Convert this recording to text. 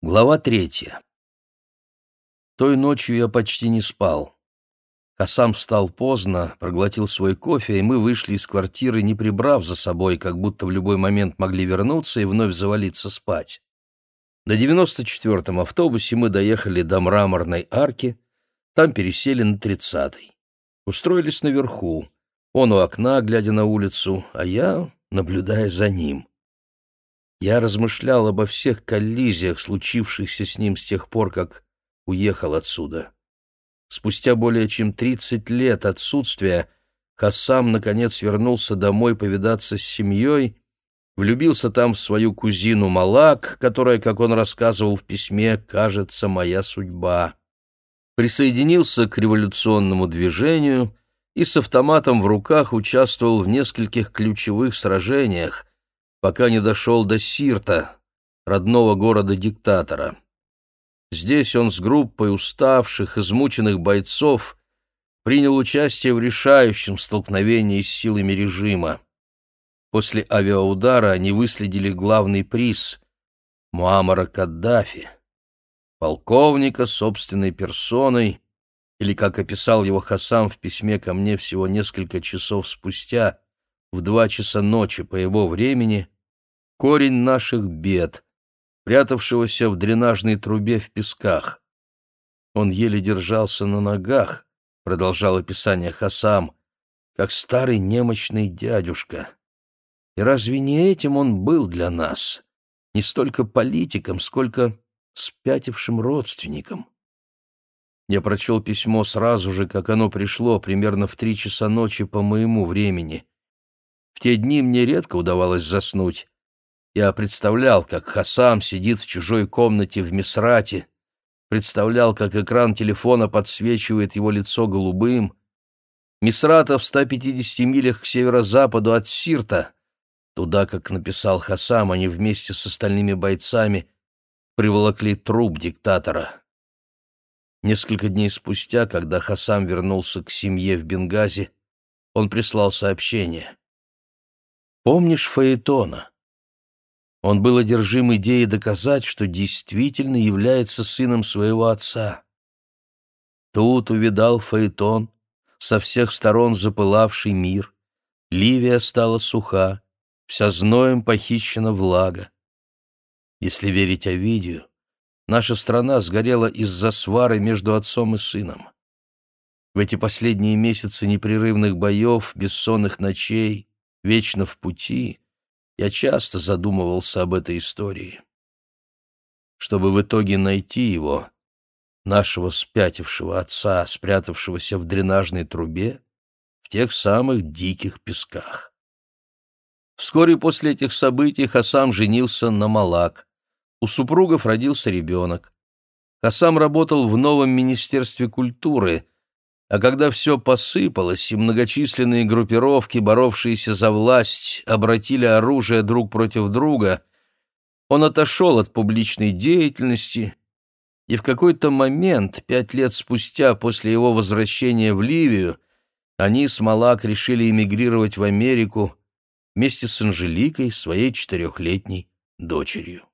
Глава третья. Той ночью я почти не спал. Хасам встал поздно, проглотил свой кофе, и мы вышли из квартиры, не прибрав за собой, как будто в любой момент могли вернуться и вновь завалиться спать. На 94-м автобусе мы доехали до мраморной арки, там пересели на 30-й. Устроились наверху. Он у окна, глядя на улицу, а я, наблюдая за ним. Я размышлял обо всех коллизиях, случившихся с ним с тех пор, как уехал отсюда. Спустя более чем тридцать лет отсутствия Хасам наконец вернулся домой повидаться с семьей, влюбился там в свою кузину Малак, которая, как он рассказывал в письме, кажется, моя судьба. Присоединился к революционному движению и с автоматом в руках участвовал в нескольких ключевых сражениях, пока не дошел до Сирта, родного города-диктатора. Здесь он с группой уставших, измученных бойцов принял участие в решающем столкновении с силами режима. После авиаудара они выследили главный приз — Муаммара Каддафи, полковника собственной персоной, или, как описал его Хасам в письме ко мне всего несколько часов спустя, в два часа ночи по его времени, корень наших бед, прятавшегося в дренажной трубе в песках. Он еле держался на ногах, продолжал описание Хасам, как старый немощный дядюшка. И разве не этим он был для нас? Не столько политиком, сколько спятившим родственником. Я прочел письмо сразу же, как оно пришло, примерно в три часа ночи по моему времени. В те дни мне редко удавалось заснуть. Я представлял, как Хасам сидит в чужой комнате в Мисрате, представлял, как экран телефона подсвечивает его лицо голубым. Мисрата в 150 милях к северо-западу от Сирта. Туда, как написал Хасам, они вместе с остальными бойцами приволокли труп диктатора. Несколько дней спустя, когда Хасам вернулся к семье в Бенгази, он прислал сообщение. Помнишь Фаэтона? Он был одержим идеей доказать, что действительно является сыном своего отца. Тут увидал Фаэтон, со всех сторон запылавший мир. Ливия стала суха, вся зноем похищена влага. Если верить Овидию, наша страна сгорела из-за свары между отцом и сыном. В эти последние месяцы непрерывных боев, бессонных ночей, вечно в пути, я часто задумывался об этой истории. Чтобы в итоге найти его, нашего спятившего отца, спрятавшегося в дренажной трубе, в тех самых диких песках. Вскоре после этих событий Хасам женился на Малак. У супругов родился ребенок. Хасам работал в новом Министерстве культуры, а когда все посыпалось, и многочисленные группировки, боровшиеся за власть, обратили оружие друг против друга, он отошел от публичной деятельности, и в какой-то момент, пять лет спустя после его возвращения в Ливию, они с Малак решили эмигрировать в Америку вместе с Анжеликой, своей четырехлетней дочерью.